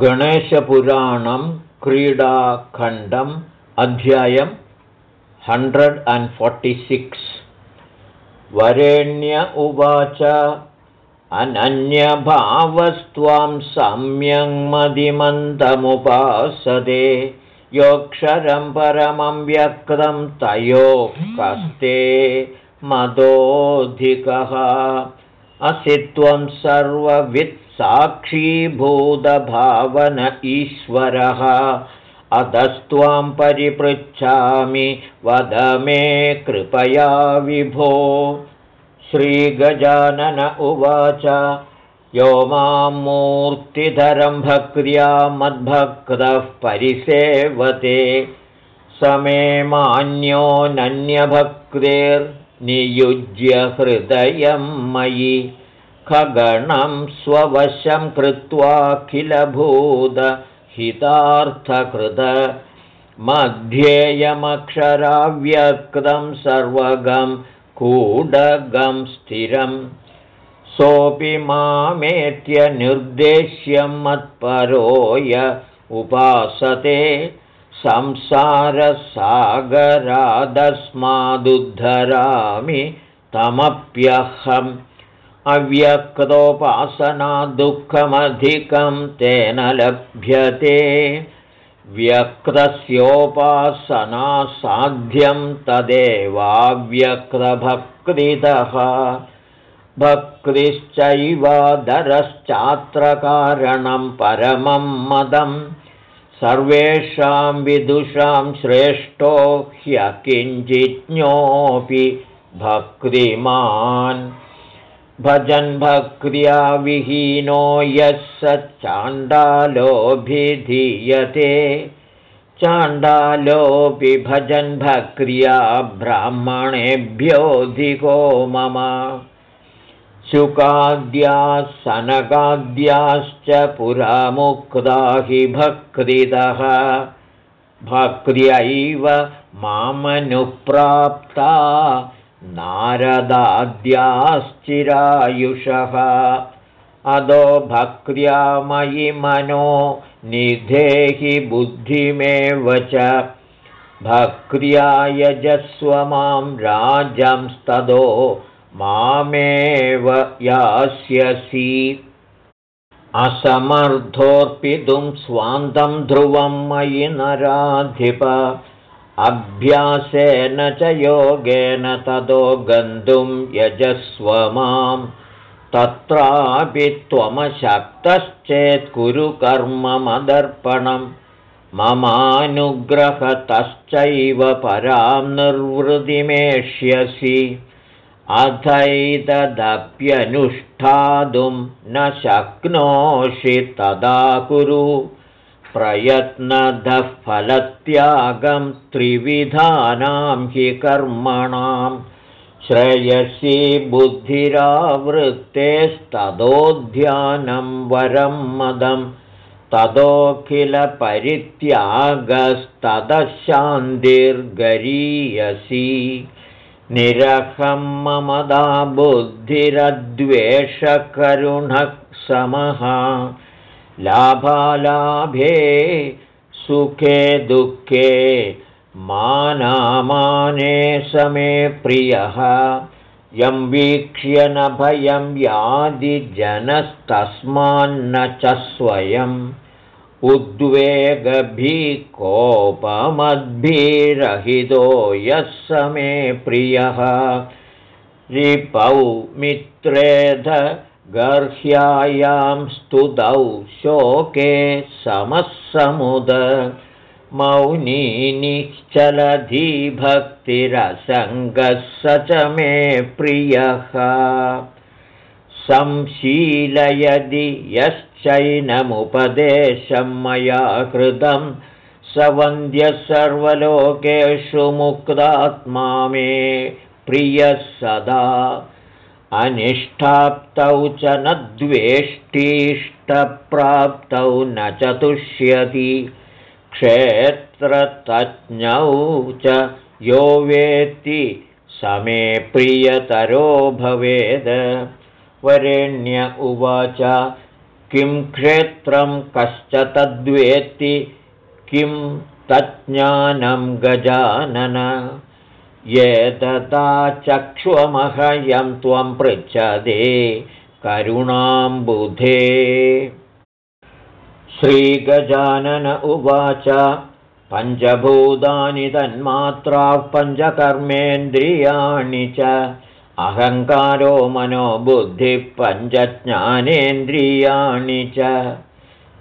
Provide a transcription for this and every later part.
गणेशपुराणं क्रीडाखण्डम् अध्यायं hundred and forty six. वरेण्य उवाच अनन्यभावस्त्वां सम्यङ्मदिमन्तमुपासते योऽक्षरं परमं व्यक्तं तयोः कस्ते मदोऽधिकः। असि त्वं सर्ववित्साक्षीभूतभावन ईश्वरः। अधस्त्वां परिपृच्छामि वद मे कृपया विभो। श्रीगजानन उवाच यो मां मूर्तिधरं भक्र्या मद्भक्तः परिसेवते। स मे मान्योऽनन्यभक्तेर्नियुज्य हृदयं मयि खगणं स्ववशं कृत्वाखिलभूतहितार्थकृत मध्येयमक्षराव्यक्तं सर्वगं कूडगं स्थिरं। सोऽपि मामेत्य निर्देश्यं मत्परोय उपासते संसारसागरादस्मादुद्धरामि तमप्यहम् अव्यक्तोपासना दुःखमधिकं तेन लभ्यते। व्यक्तस्योपासनासाध्यं तदेवाव्यक्तभक्तितः। भक्तिश्चैवादरश्चात्रकारणं परमं मदं। सर्वेषां विदुषां श्रेष्ठो ह्यकिञ्चिज्ञोऽपि भक्तिमान् भजन् भक्र्या विहीनो यः स चाण्डालोऽभिधीयते चाण्डालोऽपि भजन् भक्र्या ब्राह्मणेभ्योऽधिको मम। शुकाद्याः सनकाद्याश्च पुरामुक्ता हि भक्तितः। भक्र्यैव मामनुप्राप्ता नारदाद्याश्चिरायुषः। अदो भक्र्या मयि मनो निधेहि बुद्धिमेव च। भक्र्या यजस्व मां राजंस्तदो मामेव यास्यसि। असमर्थोऽर्पितुं स्वान्तं ध्रुवं मयि नराधिप अभ्यासेन च योगेन ततो गन्तुं यजस्व मां तत्रापि त्वमशक्तश्चेत् कुरु कर्ममदर्पणं ममानुग्रहतश्चैव परां निर्वृतिमेष्यसि। अथैतदप्यनुष्ठातुं न शक्नोषि तदा कुरु प्रयत्नदः फलत्यागं त्रिविधानां हि कर्मणां श्रेयसी बुद्धिरावृत्तेस्तदोध्यानं वरं मदं शान्तिर्गरीयसी निरहं ममदा बुद्धिरद्वेषकरुणः समः लाभालाभे सुखे दुःखे मानामाने समे प्रियः। यं वीक्ष्य न भयं यादिजनस्तस्मान्न च स्वयम् उद्वेगभिकोपमद्भिरहितो यः समे प्रियः। रिपौ मित्रेध गर्ह्यायां स्तुतौ शोके समः समुद मौनी निश्चलधी भक्तिरसङ्गः स च मे प्रियः। संशीलयदि यश्चैनमुपदेशं मया कृतं स वन्द्यः सर्वलोकेषु मुक्तात्मा मे प्रियः सदा अनिष्ठाप्तौ च न द्वेष्टिष्टप्राप्तौ न च तुष्यति क्षेत्रतज्ञौ च यो वेत्ति समे प्रियतरो भवेद्। वरेण्य उवाच किं क्षेत्रं कश्च तद्वेत्ति किं तज्ज्ञानं गजानन चक्ष्वमहयं त्वं पृच्छदे करुणाम्बुधे। श्रीगजानन उवाच पञ्चभूतानि तन्मात्राः पञ्चकर्मेन्द्रियाणि च अहङ्कारो मनोबुद्धिः पञ्चज्ञानेन्द्रियाणि च।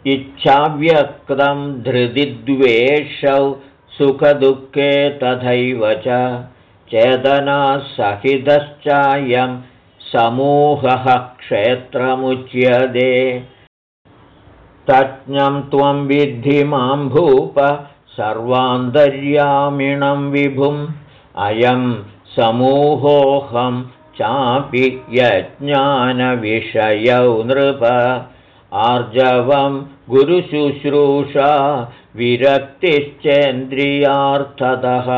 इच्छाव्यक्तं धृतिद्वेषौ सुखदुःखे तथैव च चेतनासहितश्चायं समूहः क्षेत्रमुच्यते। तज्ञं त्वं विद्धि मां भूप सर्वान्तर्यामिणं विभुम्। अयं समूहोऽहं चापि यज्ञानविषयौ नृप। आर्जवं गुरुशुश्रूषा विरक्तिश्चेन्द्रियार्थतः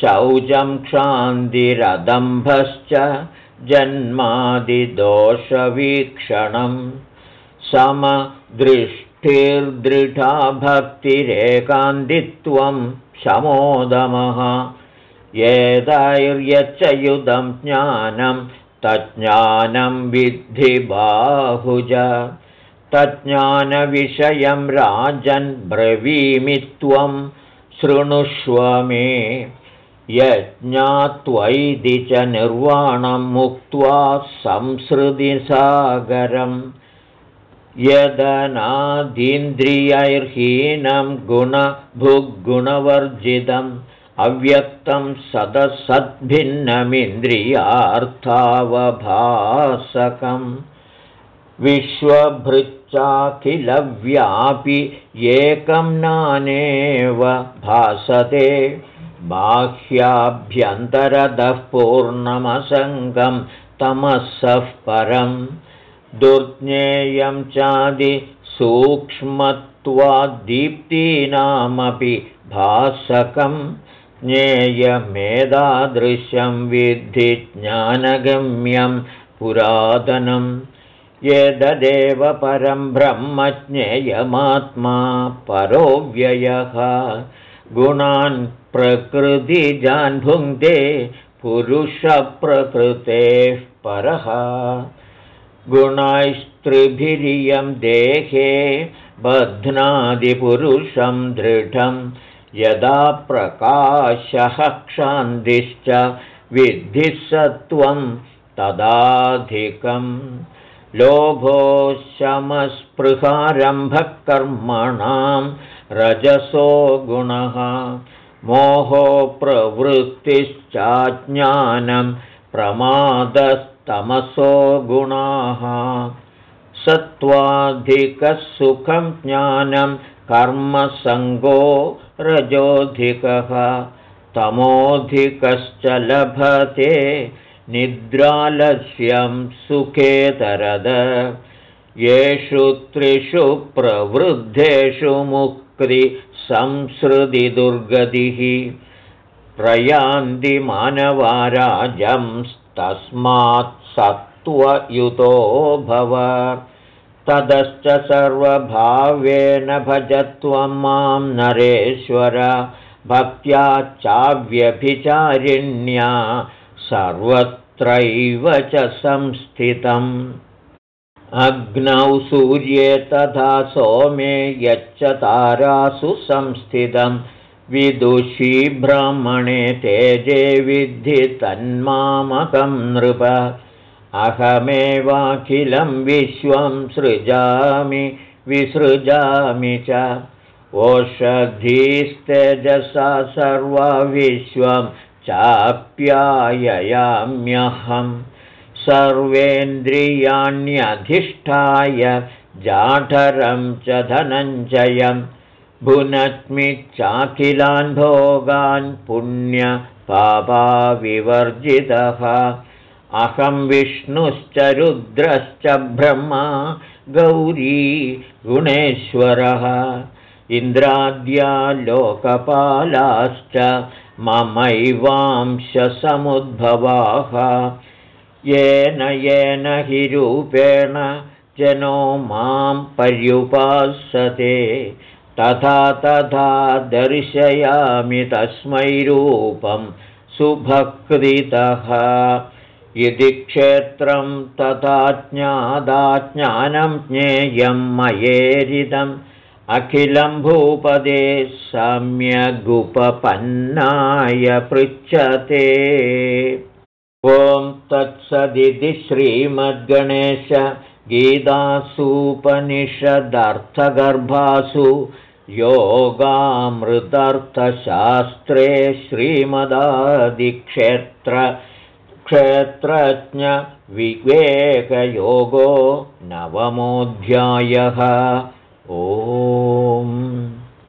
शौचं क्षान्तिरदम्भश्च जन्मादिदोषवीक्षणं समदृष्टिर्दृढा भक्तिरेकान्तित्वं शमोदमः। एतैर्यच्चयुधं ज्ञानं तज्ज्ञानं विद्धि बाहुज। तज्ज्ञानविषयं राजन् ब्रवीमि त्वं शृणुष्व मे यज्ञात्वैदि च निर्वाणं मुक्त्वा संसृतिसागरम् यदनादीन्द्रियैर्हीनं गुणभुग्गुणवर्जितम् अव्यक्तं सदसद्भिन्नमिन्द्रियार्थावभासकम्। विश्वभृच्चाखिलव्यापि एकं नानेव भासते बाह्याभ्यन्तरदः पूर्णमसङ्गं तमसः परम् दुर्ज्ञेयं चादिसूक्ष्मत्वाद्दीप्तीनामपि भासकम् ज्ञेयमेदादृशं विद्धि ज्ञानगम्यं पुरातनं यददेव परं ब्रह्मज्ञेयमात्मा परोव्ययः गुणान् प्रकृतिजान् भुङ्क्ते पुरुषप्रकृतेः परः। गुणैस्त्रिभिरियं देहे बध्नादिपुरुषं दृढम् यदा प्रकाशः क्षान्तिश्च विद्धिः सत्त्वं तदाधिकं लोभो शमस्पृहारम्भकर्मणां रजसो गुणः मोहो प्रवृत्तिश्चाज्ञानं प्रमादस्तमसो गुणाः। सत्त्वाधिकसुखं ज्ञानं कर्मसङ्गो रजोऽधिकः। तमोऽधिकश्च लभते निद्रालस्यं सुखेतरद येषु त्रिषु प्रवृद्धेषु मुक्तिसंसृतिदुर्गतिः प्रयान्ति मानवाराजंस्तस्मात् सत्त्वयुतो भव। ततश्च सर्वभावेन भजत्वं मां नरेश्वर। भक्त्या चाव्यभिचारिण्या सर्वत्रैव च संस्थितम् अग्नौ सूर्ये तथा सोमे यच्च तारासु संस्थितं विदुषी ब्राह्मणे तेजे विद्धि तन्मामकं नृप। अहमेवाखिलं विश्वं सृजामि विसृजामि च। ओषधीस्तेजसा सर्वविश्वं चाप्याययाम्यहं सर्वेन्द्रियाण्यधिष्ठाय जाठरं च धनञ्जयं भुनत्मि चाखिलान् भोगान् पुण्यपापाविवर्जितः। अहं विष्णुश्च रुद्रश्च ब्रह्मा गौरी गुणेश्वरः। इन्द्राद्या लोकपालाश्च ममैवांशसमुद्भवाः येन येन हि रूपेण जनो मां पर्युपासते। तथा तथा दर्शयामि तस्मै रूपं सुभक्तितः। इति क्षेत्रं तथा ज्ञादाज्ञानं ज्ञेयं मयेरिदम्। अखिलं भूपदे सम्यगुपपन्नाय पृच्छते ॐ तत्सदिति श्रीमद्गणेश गीतासूपनिषदर्थगर्भासु योगामृतर्थशास्त्रे श्रीमदादिक्षेत्र क्षेत्रज्ञविवेकयोगो नवमोऽध्यायः ॐ